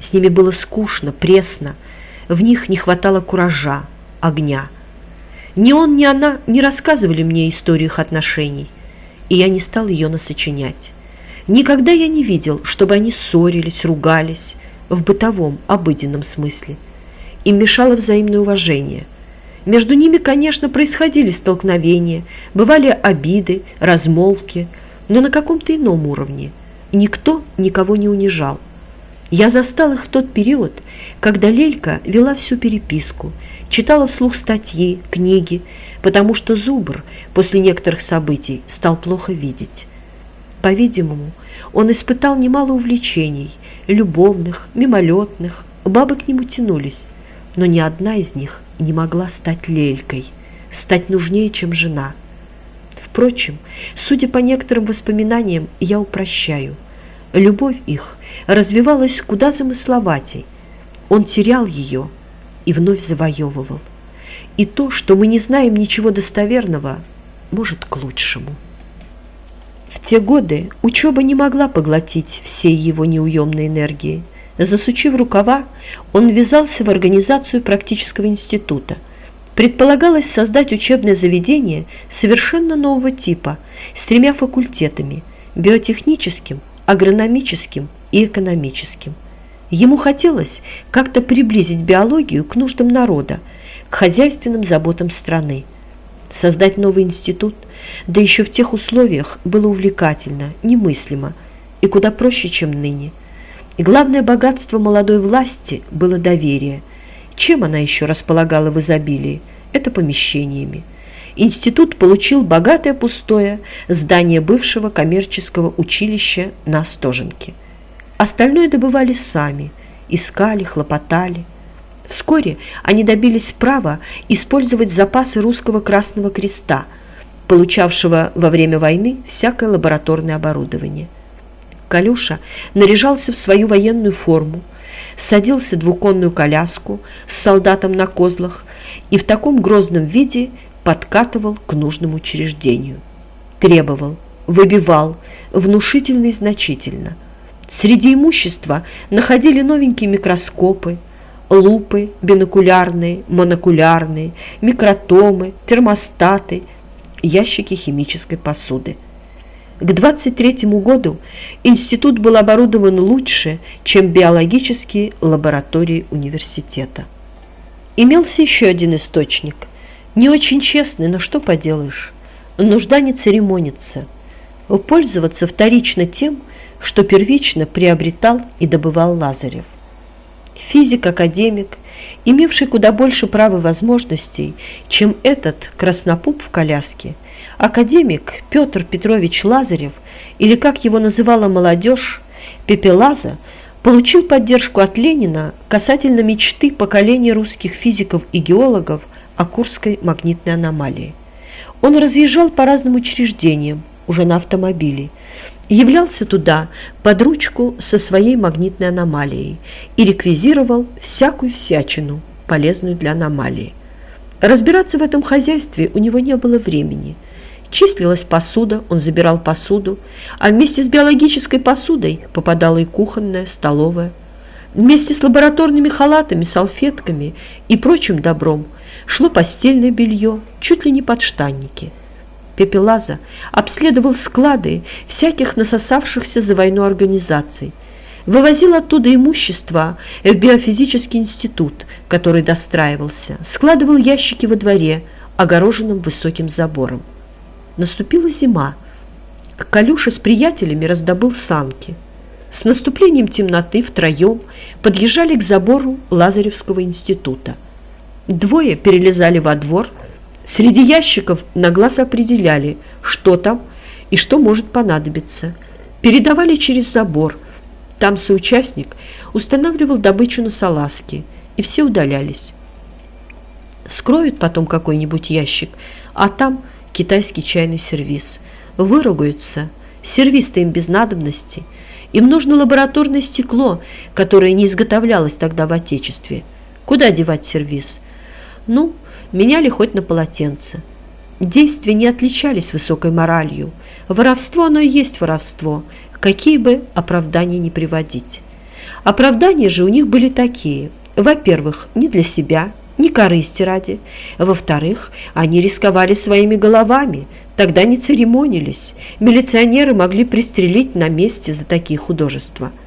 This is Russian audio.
С ними было скучно, пресно, в них не хватало куража, огня. Ни он, ни она не рассказывали мне историю их отношений, и я не стал ее насочинять. Никогда я не видел, чтобы они ссорились, ругались в бытовом, обыденном смысле. Им мешало взаимное уважение. Между ними, конечно, происходили столкновения, бывали обиды, размолвки, но на каком-то ином уровне. Никто никого не унижал. Я застал их в тот период, когда Лелька вела всю переписку, читала вслух статьи, книги, потому что Зубр после некоторых событий стал плохо видеть. По-видимому, он испытал немало увлечений, любовных, мимолетных, бабы к нему тянулись, но ни одна из них не могла стать Лелькой, стать нужнее, чем жена. Впрочем, судя по некоторым воспоминаниям, я упрощаю – Любовь их развивалась куда замысловатей. Он терял ее и вновь завоевывал. И то, что мы не знаем ничего достоверного, может, к лучшему. В те годы учеба не могла поглотить всей его неуемной энергии. Засучив рукава, он ввязался в организацию практического института. Предполагалось создать учебное заведение совершенно нового типа, с тремя факультетами – биотехническим, агрономическим и экономическим. Ему хотелось как-то приблизить биологию к нуждам народа, к хозяйственным заботам страны. Создать новый институт, да еще в тех условиях, было увлекательно, немыслимо и куда проще, чем ныне. И главное богатство молодой власти было доверие. Чем она еще располагала в изобилии? Это помещениями институт получил богатое пустое здание бывшего коммерческого училища на Остоженке. Остальное добывали сами, искали, хлопотали. Вскоре они добились права использовать запасы русского Красного Креста, получавшего во время войны всякое лабораторное оборудование. Калюша наряжался в свою военную форму, садился в двуконную коляску с солдатом на козлах и в таком грозном виде подкатывал к нужному учреждению. Требовал, выбивал, внушительно и значительно. Среди имущества находили новенькие микроскопы, лупы бинокулярные, монокулярные, микротомы, термостаты, ящики химической посуды. К 23 году институт был оборудован лучше, чем биологические лаборатории университета. Имелся еще один источник – не очень честный, но что поделаешь. Нужда не церемонится. Пользоваться вторично тем, что первично приобретал и добывал Лазарев. Физик-академик, имевший куда больше прав и возможностей, чем этот краснопуп в коляске, академик Петр Петрович Лазарев, или как его называла молодежь, Пепелаза, получил поддержку от Ленина касательно мечты поколения русских физиков и геологов – о Курской магнитной аномалии. Он разъезжал по разным учреждениям, уже на автомобиле, являлся туда под ручку со своей магнитной аномалией и реквизировал всякую всячину, полезную для аномалии. Разбираться в этом хозяйстве у него не было времени. Числилась посуда, он забирал посуду, а вместе с биологической посудой попадала и кухонная, столовая. Вместе с лабораторными халатами, салфетками и прочим добром – шло постельное белье, чуть ли не подштанники. Пепелаза обследовал склады всяких насосавшихся за войну организаций, вывозил оттуда имущество в биофизический институт, который достраивался, складывал ящики во дворе, огороженном высоким забором. Наступила зима. Калюша с приятелями раздобыл санки. С наступлением темноты втроем подъезжали к забору Лазаревского института – Двое перелезали во двор, среди ящиков на глаз определяли, что там и что может понадобиться. Передавали через забор. Там соучастник устанавливал добычу на салазки, и все удалялись. Скроют потом какой-нибудь ящик, а там китайский чайный сервиз. Выругаются, сервис-то им без надобности. Им нужно лабораторное стекло, которое не изготовлялось тогда в Отечестве. Куда девать сервиз? Ну, меняли хоть на полотенце. Действия не отличались высокой моралью. Воровство оно и есть воровство, какие бы оправдания ни приводить. Оправдания же у них были такие. Во-первых, не для себя, не корысти ради. Во-вторых, они рисковали своими головами, тогда не церемонились. Милиционеры могли пристрелить на месте за такие художества –